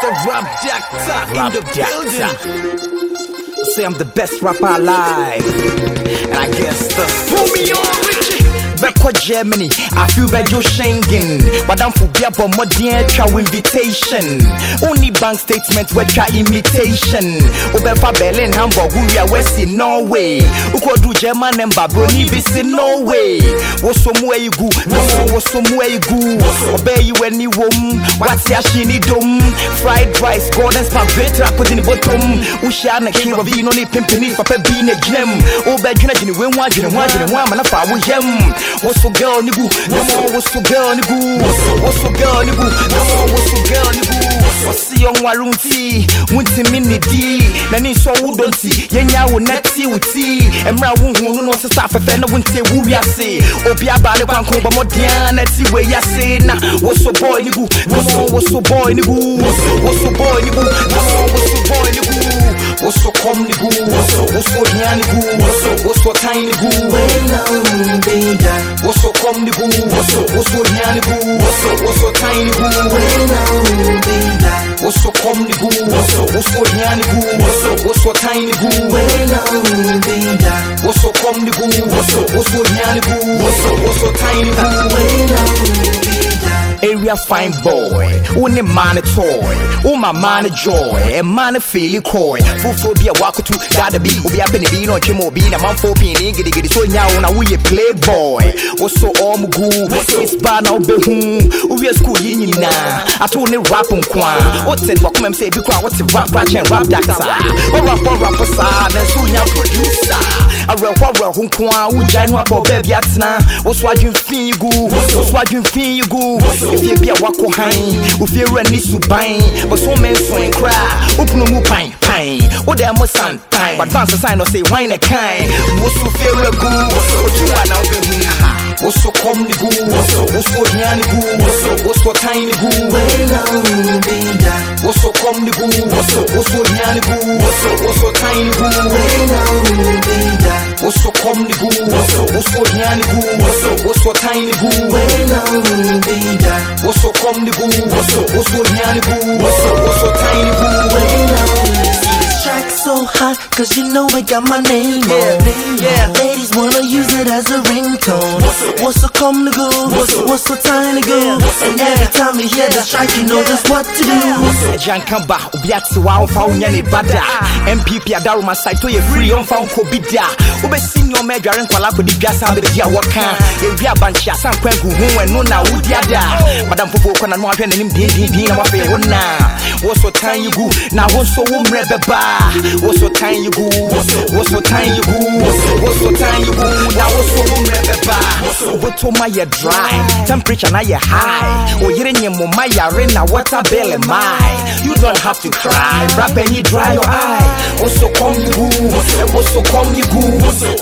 the rap doctor Rap in the doctor. building. Say I'm the best rapper alive. And I guess the Pull me on, Richie. Bɛkɔ Germany, I feel bɛdwo Schengen Madamfo bia bɔ mmɔden atwa invitation Only bank statement wɔatwa imitation Wobɛfa Berlin, Hamburg, wowia wɔasi Norway Wokɔdu German emba broni bi si Norway Woso mu ayi gu, woso woso mu ayi gu Ɔbɛyi w'ani wom, wate ahye ni dom. Fried rice, golden spaghetti akɔdi ne bɔtɔm Wohyia na hero bi no ne pimpini papa bi na gyinam Wobɛdwene gyene wei ho adwene ho adwene ho ama na fa wo yam Woso girl ni gu, no more woso girl ni gu. Woso girl ni gu, no more woso girl ni gu Ɔsi ɔnware nti, wontimi ne di. N'ani nsɔ wo dɔ nti, yɛnya wo nɛte wo ti Mmerɛ wohu no no ɔsesa afɛfɛ na wontie wo wiase Obi aba ne kwanko bɔ mmɔden na ti wei ase Na woso gu, no more woso boy ni gu Woso boy ni gu, Oso komni gu Oso nyani gu Oso tiny gu Wena umbida Oso komni gu Oso nyani gu Oso tiny gu Wena umbida Oso komni gu Oso nyani gu Oso tiny gu Wena umbida Oso komni gu Oso nyani gu Oso tiny gu Wena umbida area fine boy wone man toy wo ma man joy a man feel coy fufuo bi a wakoto dada bi obi abɛ ne bi na ɔtwe ma obi na manfo pii gidi gidi. so nya wo na woyɛ playboy wo so ɔm gu it's bad na wobɛhu wowie school yi nyinaa ato Atu ni rap nko a wote wakoma m sɛ ebi kora wote rap akyɛn rap dakta wo rap ɔrap saa nanso wonya producer awerɛho awerɛho nko a wogyae no abɔ baabi atena. Wo so adwemfii gu wo so adwemfii gu ɛfie bi a woakɔ han wofie wura ne suban. Bɔsome nsoe koraa wopunu mu pan pan. Wode mo santan wadvance sign no sɛ hwan ne kan wo so fie wura gu ɔtwuwa wobɛhu wo kɔm ne gu wo ohia ne gu wo so ne gu. Wo kɔm ne gu wo ohia ne gu wo so ne gu. What's so yan the goo, what's so tiny goo. What's so come the goo? What's so what's so nyani goo? What's so what's so tiny goo? Track so hot, cause you know it got my name on Yeah, yeah. Ladies wanna use it as a ringtone What's so come to go? What's so, what's so tiny go? And time we hear strike, you know just what to do. Jan Kamba, Obiatsi, wow, found Bada. MPP, Adaruma, Saito, you free, on found Kobida. Ube senior major and Kwalako, the gas, and Dia Waka. If we are Banchi, San Kwengu, who and Nuna, Udiada. Madame Popo, and no, I've been in DDD, and Wafe, Ona. What's so time you go? Now, what's so womb, Rebeba? What's so time you go? What's so time you go? What's so time you go? Now, what's dry? Temperature, now you're high. Oh, you nyemo my yare na water bill am I you don't have to cry rap and you dry your eye wo so come you gu wo so come you gu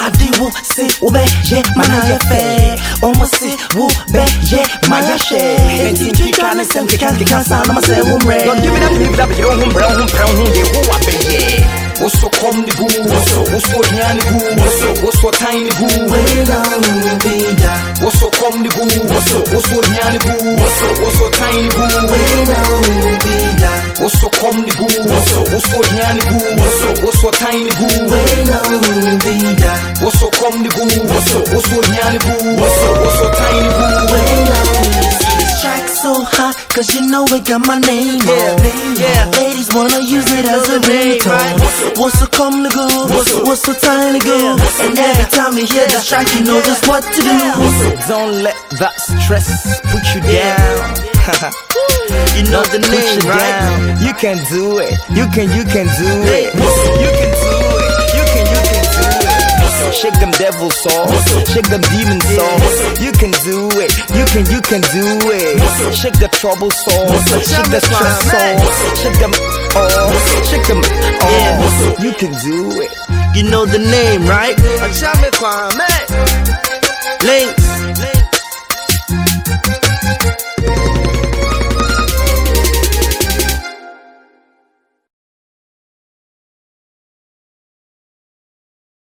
Adi wo se wo be ye mana ye fe Omo se wo be ye ma ye she Enti twitwa ne sem kika kika sa na ma se wo mre Don't give me that leave that you hum brown hum brown hum they who up here. What's so come the goo? What's so what's so nyani goo? What's so what's so tiny goo? When I'm bida What's comedy boo. What's up? What's so nyani boo? What's up? What's so tiny boo? We know who we like. What's so comedy boo? What's up? What's so nyani boo? What's up? What's so tiny boo? We know who we like. What's so comedy boo? What's up? What's so nyani boo? What's up? What's so tiny boo? We know cause you know it got my name on yeah. Ladies wanna use it as a ringtone What's so come to go? What's so, what's so tiny go? And every time you hear this track, you know just what to do Don't let that stress put you down. You know the name, you right? down. You can do it. You can, you can do it. You can do it. You can, you can do it. Shake them devils off. Shake them demons off. You can do it. You can, you can do it. Shake the troubles off. Shake the stress off. Shake them off. Shake them off. You can do it. You know the name, right? Links